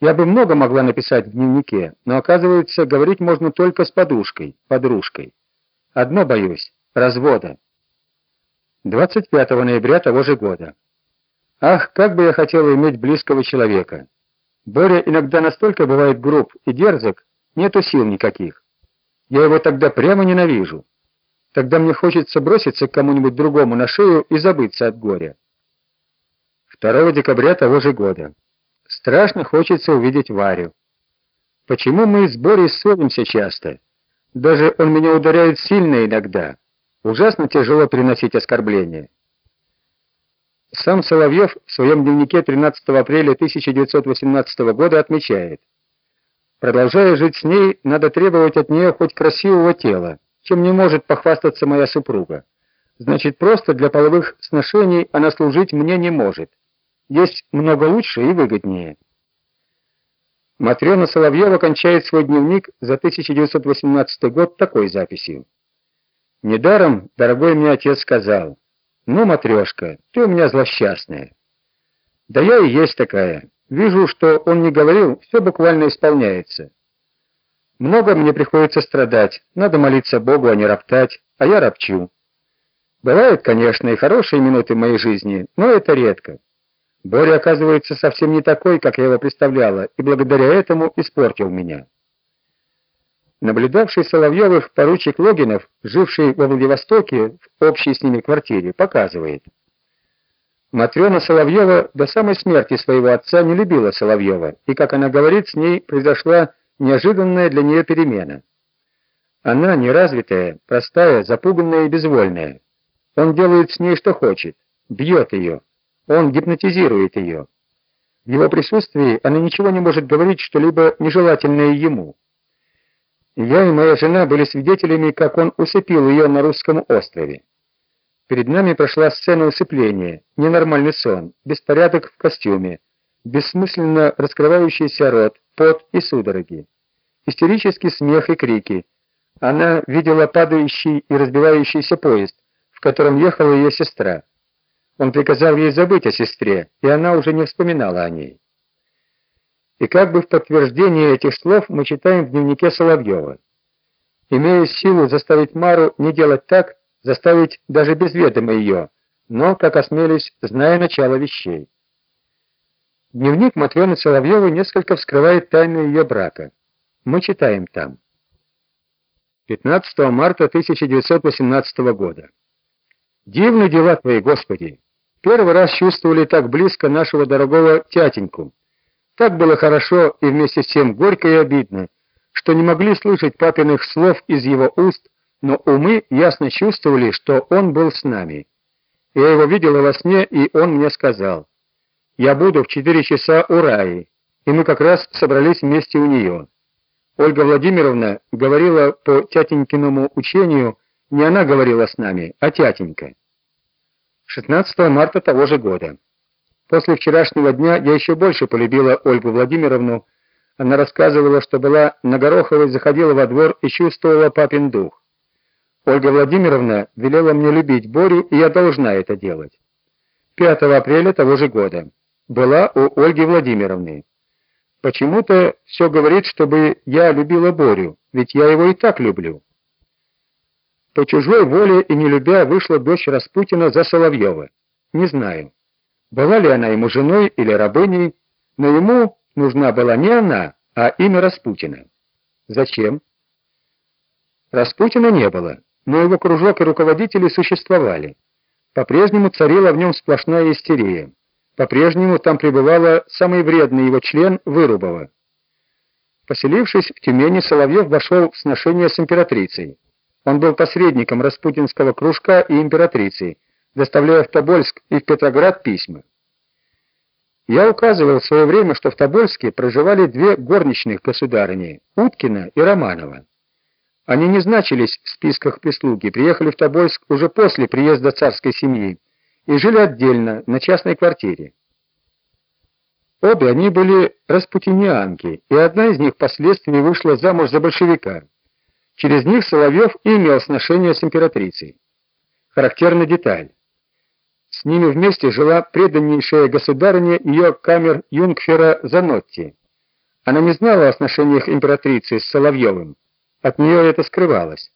Я бы много могла написать в дневнике, но оказывается, говорить можно только с подушкой, подружкой. Одно боюсь развода. 25 ноября того же года. Ах, как бы я хотела иметь близкого человека. Боря иногда настолько бывает груб и дерзок, нету сил никаких. Я его тогда прямо ненавижу. Тогда мне хочется броситься к кому-нибудь другому на шею и забыться от горя. 2 декабря того же года. Страшно хочется увидеть Варю. Почему мы с Борей ссоримся часто? Даже он меня ударяет сильно иногда. Ужасно тяжело переносить оскорбления. Сам Соловьев в своем дневнике 13 апреля 1918 года отмечает: Продолжая жить с ней, надо требовать от нее хоть красивого тела, чем не может похвастаться моя супруга. Значит, просто для половых сношений она служить мне не может. Есть много лучше и выгоднее. Матрёна Соловьева кончает свой дневник за 1918 год такой записью: Недаром, дорогой мне отец сказал: "Ну, матрёшка, ты у меня злосчастная". Да я и есть такая. Вижу, что он не говорил, все буквально исполняется. Много мне приходится страдать. Надо молиться Богу, а не роптать, а я ропчу. Бывают, конечно, и хорошие минуты в моей жизни, но это редко. Боря, оказывается, совсем не такой, как я его представляла, и благодаря этому испортил меня. Наблюдавший Соловьевых поручик Логинов, живший во Владивостоке в общей с ними квартире, показывает. Матрёна Соловьева до самой смерти своего отца не любила Соловьева, и, как она говорит, с ней произошла неожиданная для нее перемена. Она неразвитая, простая, запуганная и безвольная. Он делает с ней что хочет, бьет ее, он гипнотизирует ее. В его присутствии она ничего не может говорить что-либо нежелательное ему. Я и моя жена были свидетелями, как он усыпил ее на русском острове. Перед нами прошла сцена усыпления, ненормальный сон, беспорядок в костюме, бессмысленно раскрывающийся рот, пот и судороги, истерический смех и крики. Она видела падающий и разбивающийся поезд, в котором ехала ее сестра. Он приказал ей забыть о сестре, и она уже не вспоминала о ней. И как бы в подтверждение этих слов мы читаем в дневнике Соловьева. Имея силу заставить Мару не делать так, заставить даже без ведома ее, но, как осмелюсь, зная начало вещей. Дневник Матрёны Соловьевой несколько вскрывает тайну ее брака. Мы читаем там. 15 марта 1918 года. Дивны дела твои, Господи. Первый раз чувствовали так близко нашего дорогого тятеньку. Так было хорошо и вместе с тем горько и обидно, что не могли слышать папиных слов из его уст, но умы ясно чувствовали, что он был с нами. Я его видела во сне, и он мне сказал: "Я буду в четыре часа у Раи". И мы как раз собрались вместе у нее. Ольга Владимировна говорила по тятенькиному учению, не она говорила с нами, а тятенька. 16 марта того же года. После вчерашнего дня я еще больше полюбила Ольгу Владимировну. Она рассказывала, что была на Гороховой, заходила во двор и чувствовала папин дух. Ольга Владимировна велела мне любить Борю, и я должна это делать. 5 апреля того же года. Была у Ольги Владимировны. Почему-то все говорит, чтобы я любила Борю, ведь я его и так люблю. По чужой воле и не любя вышла дочь Распутина за Соловьева. Не знаю, была ли она ему женой или рабыней, но ему нужна была не она, а имя Распутина. Зачем? Распутина не было, но его кружок и руководители существовали. По-прежнему царила в нем сплошная истерия. По-прежнему там пребывала самый вредный его член Вырубова. Поселившись в Тюмени, Соловьев вошел в сношение с императрицей. Он был посредником распутинского кружка и императрицы, доставляя в Тобольск и в Петроград письма. Я указывал в свое время, что в Тобольске проживали две горничных государыни, Уткина и Романова. Они не значились в списках прислуги, приехали в Тобольск уже после приезда царской семьи и жили отдельно на частной квартире. Обе они были распутинианки, и одна из них впоследствии вышла замуж за большевика. Через них Соловьев имел сношение с императрицей. Характерная деталь. С ними вместе жила преданнейшая государыня ее камер юнгфера Занотти. Она не знала о отношениях императрицы с Соловьевым. От нее это скрывалось.